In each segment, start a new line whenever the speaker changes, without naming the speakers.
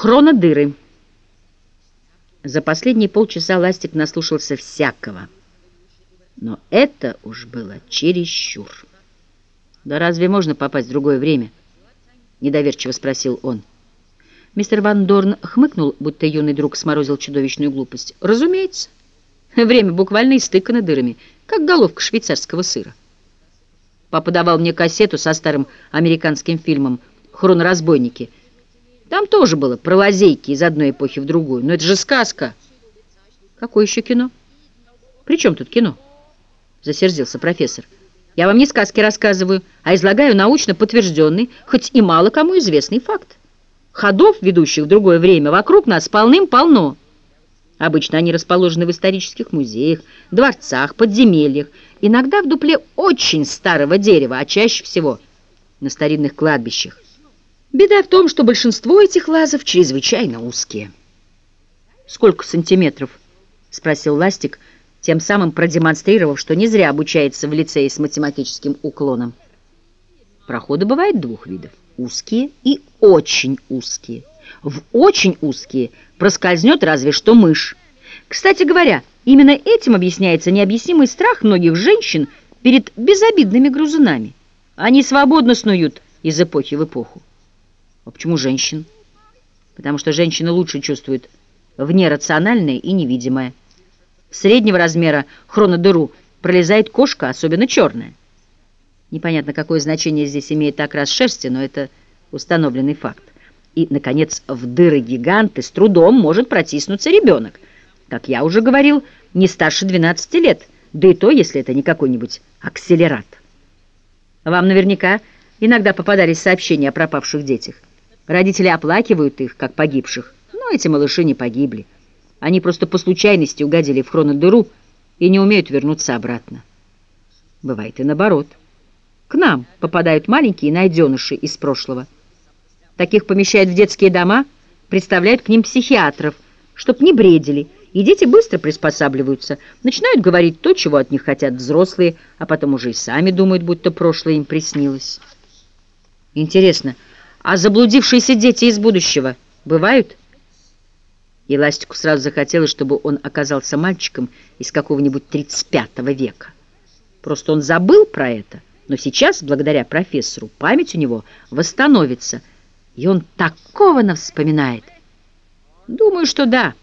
Хронодыры. За последние полчаса Ластик наслушался всякого. Но это уж было чересчур. «Да разве можно попасть в другое время?» — недоверчиво спросил он. Мистер Ван Дорн хмыкнул, будто юный друг сморозил чудовищную глупость. «Разумеется. Время буквально истыкано дырами, как головка швейцарского сыра». Папа давал мне кассету со старым американским фильмом «Хроноразбойники», там тоже было про лазейки из одной эпохи в другую. Но это же сказка. Какое еще кино? При чем тут кино? Засердился профессор. Я вам не сказки рассказываю, а излагаю научно подтвержденный, хоть и мало кому известный факт. Ходов, ведущих в другое время, вокруг нас полным-полно. Обычно они расположены в исторических музеях, дворцах, подземельях, иногда в дупле очень старого дерева, а чаще всего на старинных кладбищах. Беда в том, что большинство этих лазов чрезвычайно узкие. «Сколько сантиметров?» — спросил Ластик, тем самым продемонстрировав, что не зря обучается в лицее с математическим уклоном. Проходы бывают двух видов — узкие и очень узкие. В очень узкие проскользнет разве что мышь. Кстати говоря, именно этим объясняется необъяснимый страх многих женщин перед безобидными грузунами. Они свободно снуют из эпохи в эпоху. А почему женщин? Потому что женщины лучше чувствуют внерациональное и невидимое. Среднего размера хронодыру пролезает кошка, особенно черная. Непонятно, какое значение здесь имеет окрас шерсти, но это установленный факт. И, наконец, в дыры-гиганты с трудом может протиснуться ребенок. Как я уже говорил, не старше 12 лет, да и то, если это не какой-нибудь акселерат. Вам наверняка иногда попадались сообщения о пропавших детях. Родители оплакивают их, как погибших, но эти малыши не погибли. Они просто по случайности угодили в хронодыру и не умеют вернуться обратно. Бывает и наоборот. К нам попадают маленькие найденыши из прошлого. Таких помещают в детские дома, представляют к ним психиатров, чтоб не бредили, и дети быстро приспосабливаются, начинают говорить то, чего от них хотят взрослые, а потом уже и сами думают, будто прошлое им приснилось. Интересно, а заблудившиеся дети из будущего бывают? И Ластику сразу захотелось, чтобы он оказался мальчиком из какого-нибудь 35 века. Просто он забыл про это, но сейчас, благодаря профессору, память у него восстановится, и он такого нас вспоминает. Думаю, что да,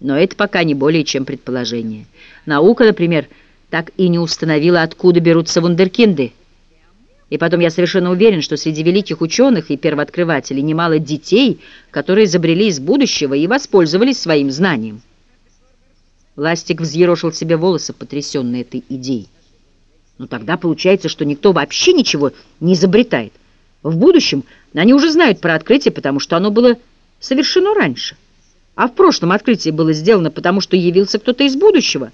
но это пока не более чем предположение. Наука, например, так и не установила, откуда берутся вундеркинды. И потом я совершенно уверен, что среди великих ученых и первооткрывателей немало детей, которые изобрели из будущего и воспользовались своим знанием. Ластик взъерошил себе волосы, потрясенный этой идеей. Но тогда получается, что никто вообще ничего не изобретает. В будущем они уже знают про открытие, потому что оно было совершено раньше. А в прошлом открытие было сделано, потому что явился кто-то из будущего.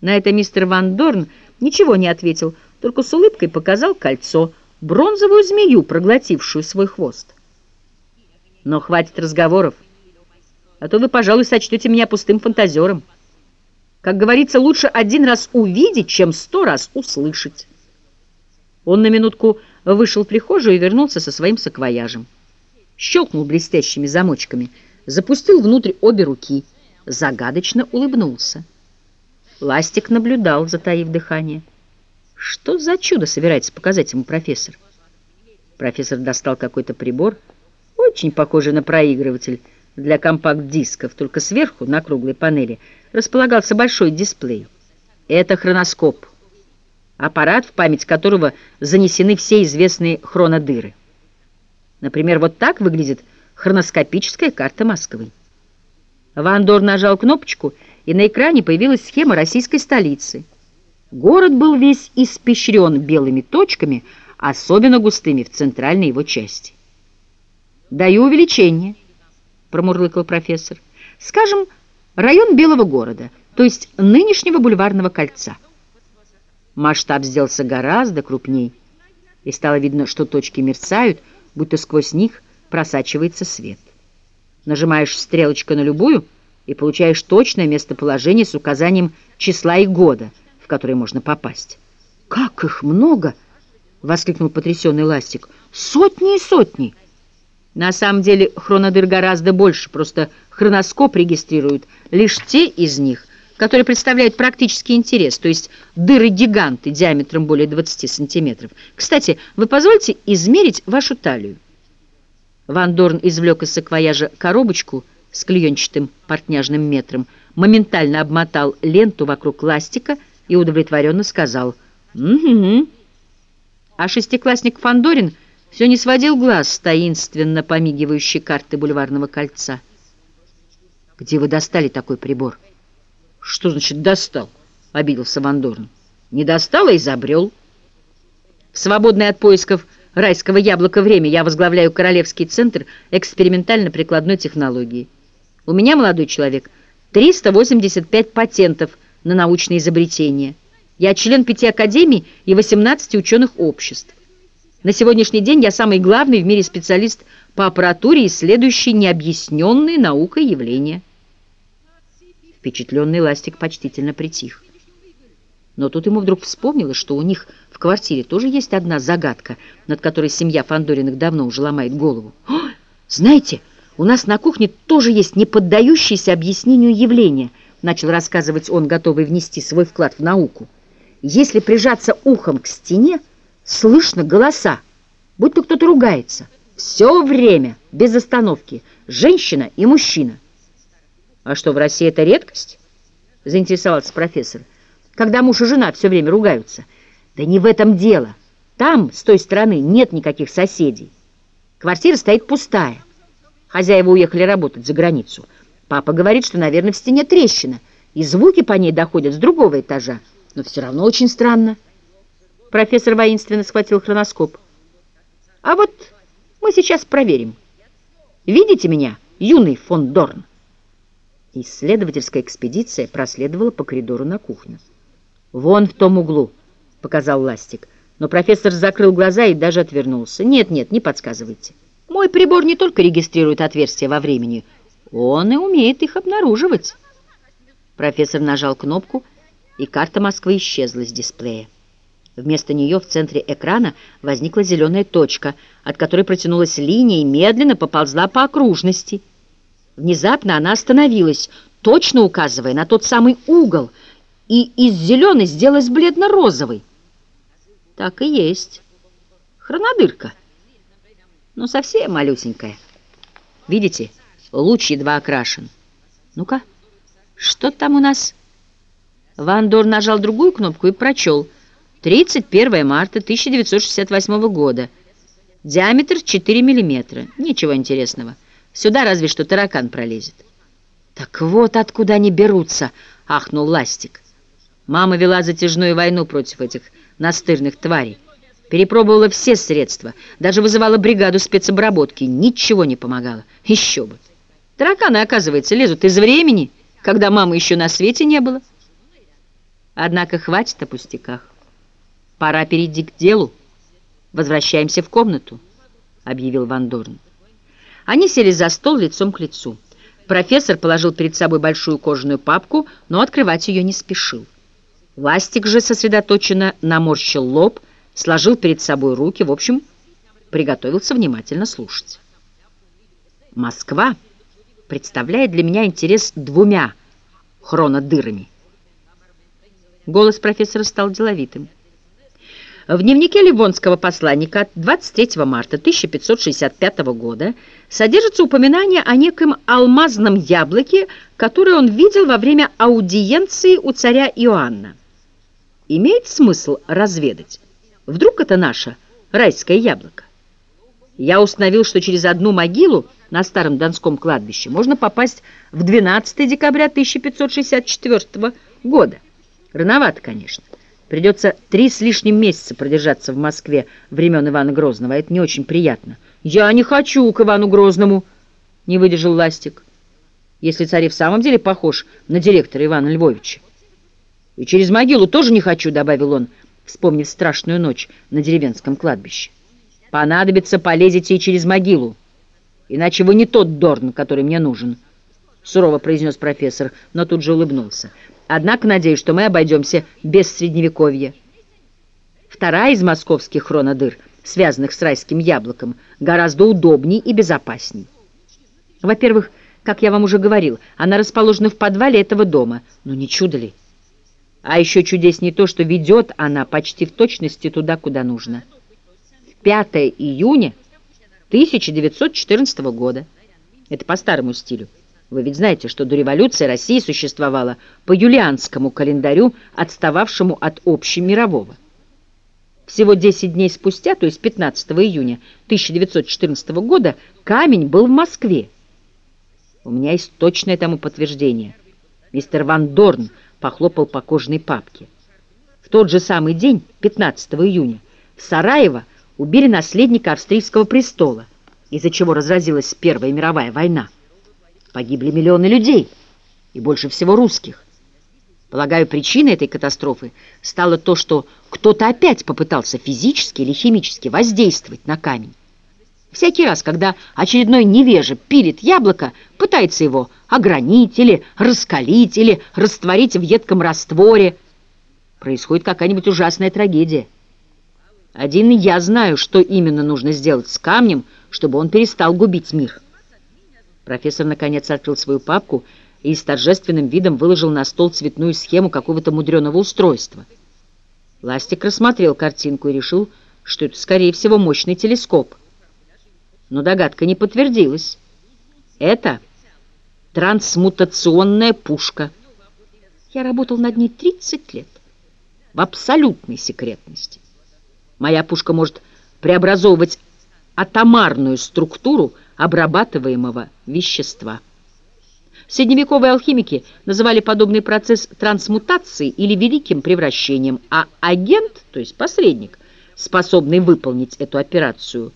На это мистер Ван Дорн ничего не ответил, только с улыбкой показал кольцо, бронзовую змею, проглотившую свой хвост. Но хватит разговоров, а то вы, пожалуй, сочтете меня пустым фантазером. Как говорится, лучше один раз увидеть, чем сто раз услышать. Он на минутку вышел в прихожую и вернулся со своим саквояжем. Щелкнул блестящими замочками, запустил внутрь обе руки, загадочно улыбнулся. Ластик наблюдал, затаив дыхание. Что за чудо собирается показать ему профессор? Профессор достал какой-то прибор, очень похожий на проигрыватель для компакт-дисков, только сверху, на круглой панели, располагался большой дисплей. Это хроноскоп, аппарат, в память которого занесены все известные хронодыры. Например, вот так выглядит хроноскопическая карта Москвы. Ван Дор нажал кнопочку, и на экране появилась схема российской столицы – Город был весь испещрен белыми точками, особенно густыми в центральной его части. «Даю увеличение», — промурлыкал профессор. «Скажем, район Белого города, то есть нынешнего бульварного кольца». Масштаб сделался гораздо крупней, и стало видно, что точки мерцают, будто сквозь них просачивается свет. Нажимаешь стрелочку на любую и получаешь точное местоположение с указанием числа и года — которые можно попасть. «Как их много!» — воскликнул потрясенный Ластик. «Сотни и сотни!» На самом деле хронодыр гораздо больше, просто хроноскоп регистрирует лишь те из них, которые представляют практический интерес, то есть дыры-гиганты диаметром более 20 сантиметров. Кстати, вы позволите измерить вашу талию? Ван Дорн извлек из саквояжа коробочку с клеенчатым портняжным метром, моментально обмотал ленту вокруг ластика и удовлетворенно сказал «Угу». А шестиклассник Фандорин все не сводил глаз с таинственно помигивающей карты бульварного кольца. «Где вы достали такой прибор?» «Что значит «достал»?» — обиделся Вандорн. «Не достал, а изобрел». В свободное от поисков райского яблока время я возглавляю Королевский центр экспериментально-прикладной технологии. У меня, молодой человек, 385 патентов на научные изобретения. Я член пяти академий и 18 ученых обществ. На сегодняшний день я самый главный в мире специалист по аппаратуре, исследующий необъясненные наукой явления. Впечатленный Ластик почтительно притих. Но тут ему вдруг вспомнилось, что у них в квартире тоже есть одна загадка, над которой семья Фандориных давно уже ломает голову. «О, знаете, у нас на кухне тоже есть неподдающееся объяснению явление, начал рассказывать он, готовый внести свой вклад в науку. Если прижаться ухом к стене, слышно голоса, будто кто-то ругается. Все время, без остановки, женщина и мужчина. «А что, в России это редкость?» — заинтересовался профессор. «Когда муж и жена все время ругаются». «Да не в этом дело. Там, с той стороны, нет никаких соседей. Квартира стоит пустая. Хозяева уехали работать за границу. Папа говорит, что, наверное, в стене трещина, и звуки по ней доходят с другого этажа. Но все равно очень странно». Профессор воинственно схватил хроноскоп. «А вот мы сейчас проверим. Видите меня, юный фон Дорн?» Исследовательская экспедиция проследовала по коридору на кухню. «Вон в том углу», — показал Ластик. Но профессор закрыл глаза и даже отвернулся. «Нет, нет, не подсказывайте. Мой прибор не только регистрирует отверстия во времени, он и умеет их обнаруживать». Профессор нажал кнопку, и карта Москвы исчезла с дисплея. Вместо нее в центре экрана возникла зеленая точка, от которой протянулась линия и медленно поползла по окружности — Внезапно она остановилась, точно указывая на тот самый угол, и из зеленой сделалась бледно-розовой. Так и есть. Хронодырка. Ну, совсем малюсенькая. Видите, луч едва окрашен. Ну-ка, что там у нас? Вандор нажал другую кнопку и прочел. 31 марта 1968 года. Диаметр 4 миллиметра. Ничего интересного. Сюда разве что таракан пролезет. «Так вот откуда они берутся!» — ахнул Ластик. Мама вела затяжную войну против этих настырных тварей. Перепробовала все средства, даже вызывала бригаду спецобработки. Ничего не помогало. Еще бы. Тараканы, оказывается, лезут из времени, когда мамы еще на свете не было. Однако хватит о пустяках. Пора перейти к делу. Возвращаемся в комнату, объявил Ван Дорн. Они сели за стол лицом к лицу. Профессор положил перед собой большую кожаную папку, но открывать ее не спешил. Ластик же сосредоточенно наморщил лоб, сложил перед собой руки, в общем, приготовился внимательно слушать. Москва представляет для меня интерес двумя хронодырами. Голос профессора стал деловитым. В дневнике Ливонского посланника от 23 марта 1565 года содержится упоминание о неком алмазном яблоке, которое он видел во время аудиенции у царя Иоанна. Имеет смысл разведать? Вдруг это наше райское яблоко? Я установил, что через одну могилу на Старом Донском кладбище можно попасть в 12 декабря 1564 года. Рановато, конечно. Придется три с лишним месяца продержаться в Москве времен Ивана Грозного, это не очень приятно. «Я не хочу к Ивану Грозному!» — не выдержал Ластик. «Если царь в самом деле похож на директора Ивана Львовича». «И через могилу тоже не хочу», — добавил он, вспомнив страшную ночь на деревенском кладбище. «Понадобится, полезете и через могилу, иначе вы не тот Дорн, который мне нужен», — сурово произнес профессор, но тут же улыбнулся. Однако надеюсь, что мы обойдемся без Средневековья. Вторая из московских хронодыр связанных с райским яблоком, гораздо удобнее и безопасней. Во-первых, как я вам уже говорил, она расположена в подвале этого дома. Ну не чудо ли? А еще чудеснее то, что ведет она почти в точности туда, куда нужно. 5 июня 1914 года. Это по старому стилю. Вы ведь знаете, что до революции Россия существовала по юлианскому календарю, отстававшему от общемирового. Всего 10 дней спустя, то есть 15 июня 1914 года, камень был в Москве. У меня есть точное тому подтверждение. Мистер Ван Дорн похлопал по кожаной папке. В тот же самый день, 15 июня, в Сараево убили наследника австрийского престола, из-за чего разразилась Первая мировая война. Погибли миллионы людей, и больше всего русских. Полагаю, причиной этой катастрофы стало то, что кто-то опять попытался физически или химически воздействовать на камень. Всякий раз, когда очередной невежа пилит яблоко, пытается его огранить или раскалить, или растворить в едком растворе, происходит какая-нибудь ужасная трагедия. Один я знаю, что именно нужно сделать с камнем, чтобы он перестал губить мир. Профессор наконец открыл свою папку и с торжественным видом выложил на стол цветную схему какого-то мудреного устройства. Ластик рассмотрел картинку и решил, что это, скорее всего, мощный телескоп. Но догадка не подтвердилась. Это трансмутационная пушка. Я работал над ней 30 лет в абсолютной секретности. Моя пушка может преобразовывать атомарную структуру обрабатываемого вещества. Средневековые алхимики называли подобный процесс трансмутацией или великим превращением, а агент, то есть посредник, способный выполнить эту операцию,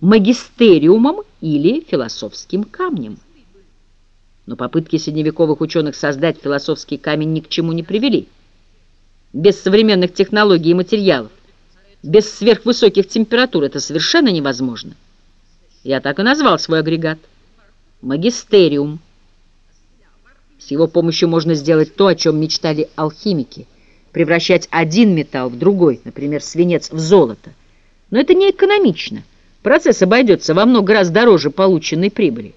магистериумом или философским камнем. Но попытки средневековых ученых создать философский камень ни к чему не привели. Без современных технологий и материалов без сверхвысоких температур это совершенно невозможно. Я так и назвал свой агрегат. Магистериум. С его помощью можно сделать то, о чем мечтали алхимики. Превращать один металл в другой, например, свинец в золото. Но это не экономично. Процесс обойдется во много раз дороже полученной прибыли.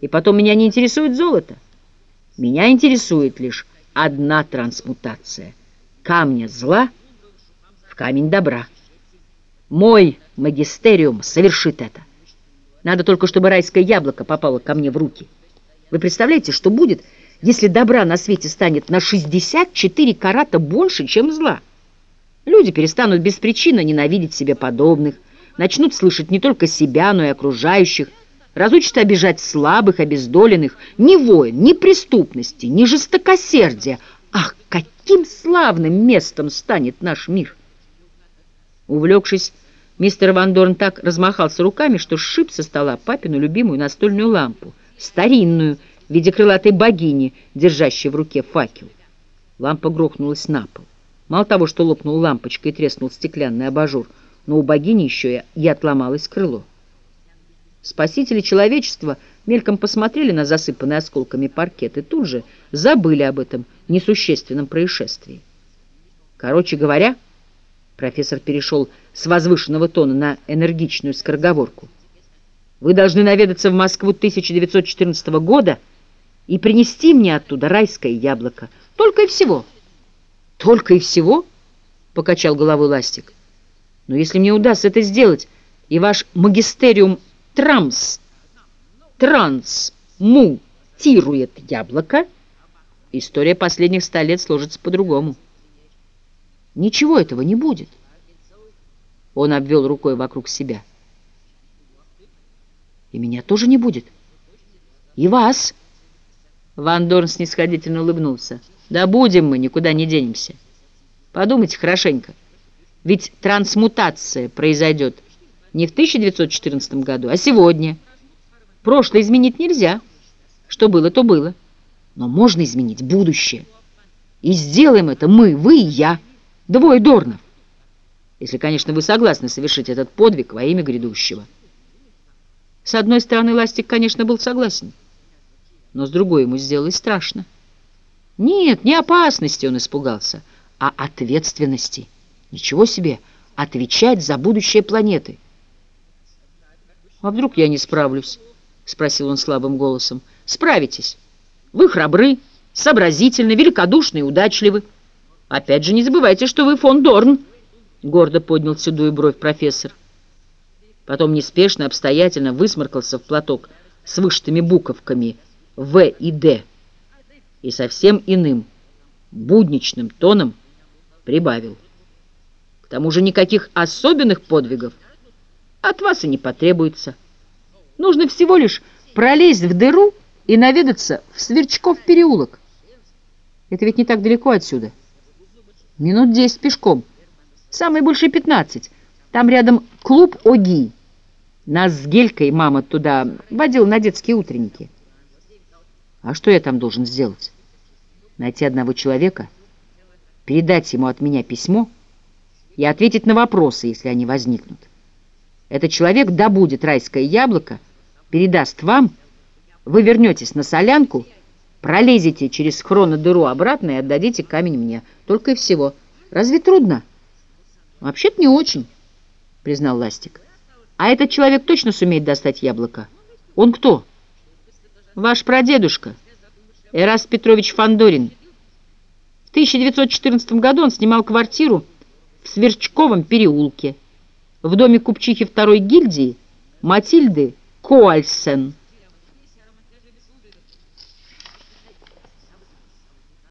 И потом меня не интересует золото. Меня интересует лишь одна трансмутация. Камня зла — камень добра. Мой магистериум совершит это. Надо только, чтобы райское яблоко попало ко мне в руки. Вы представляете, что будет, если добра на свете станет на 64 карата больше, чем зла? Люди перестанут без причины ненавидеть себе подобных, начнут слышать не только себя, но и окружающих, разучатся обижать слабых, обездоленных, ни воин, ни преступности, ни жестокосердия. Ах, каким славным местом станет наш мир! Увлекшись, мистер Ван Дорн так размахался руками, что сшиб со стола папину любимую настольную лампу, старинную, в виде крылатой богини, держащей в руке факел. Лампа грохнулась на пол. Мало того, что лопнул лампочка и треснул стеклянный абажур, но у богини еще и отломалось крыло. Спасители человечества мельком посмотрели на засыпанный осколками паркет и тут же забыли об этом несущественном происшествии. Короче говоря, Профессор перешел с возвышенного тона на энергичную скороговорку. «Вы должны наведаться в Москву 1914 года и принести мне оттуда райское яблоко. Только и всего». «Только и всего?» — покачал головой Ластик. «Но если мне удастся это сделать, и ваш магистериум трамс, трансмутирует яблоко, история последних ста лет сложится по-другому». Ничего этого не будет. Он обвел рукой вокруг себя. И меня тоже не будет. И вас. Ван Дорн снисходительно улыбнулся. Да будем мы, никуда не денемся. Подумайте хорошенько. Ведь трансмутация произойдет не в 1914 году, а сегодня. Прошлое изменить нельзя. Что было, то было. Но можно изменить будущее. И сделаем это мы, вы и я. Двое Дорнов. Если, конечно, вы согласны совершить этот подвиг во имя грядущего. С одной стороны, Ластик, конечно, был согласен, но с другой ему сделалось страшно. Нет, не опасности он испугался, а ответственности. Ничего себе! отвечать за будущее планеты. «А вдруг я не справлюсь?» — спросил он слабым голосом. «Справитесь. Вы храбры, сообразительны, великодушны и удачливы. Опять же, не забывайте, что вы фон Дорн», — гордо поднял седую бровь профессор. Потом неспешно, обстоятельно высморкался в платок с вышитыми буковками «В» и «Д» и совсем иным, будничным тоном прибавил. К тому же никаких особенных подвигов от вас и не потребуется. Нужно всего лишь пролезть в дыру и наведаться в Сверчков переулок. Это ведь не так далеко отсюда. Минут десять пешком. Самые большие пятнадцать. Там рядом клуб ОГИ. Нас с Гелькой мама туда водила на детские утренники. А что я там должен сделать? Найти одного человека, передать ему от меня письмо и ответить на вопросы, если они возникнут. Этот человек добудет райское яблоко, передаст вам, вы вернетесь на солянку, пролезете через хронодыру обратно и отдадите камень мне. Только и всего. Разве трудно? Вообще-то не очень, признал Ластик. А этот человек точно сумеет достать яблоко? Он кто? Ваш прадедушка, Эраст Петрович Фандорин. В 1914 году он снимал квартиру в Сверчковом переулке в доме купчихи второй гильдии Матильды Коальсен.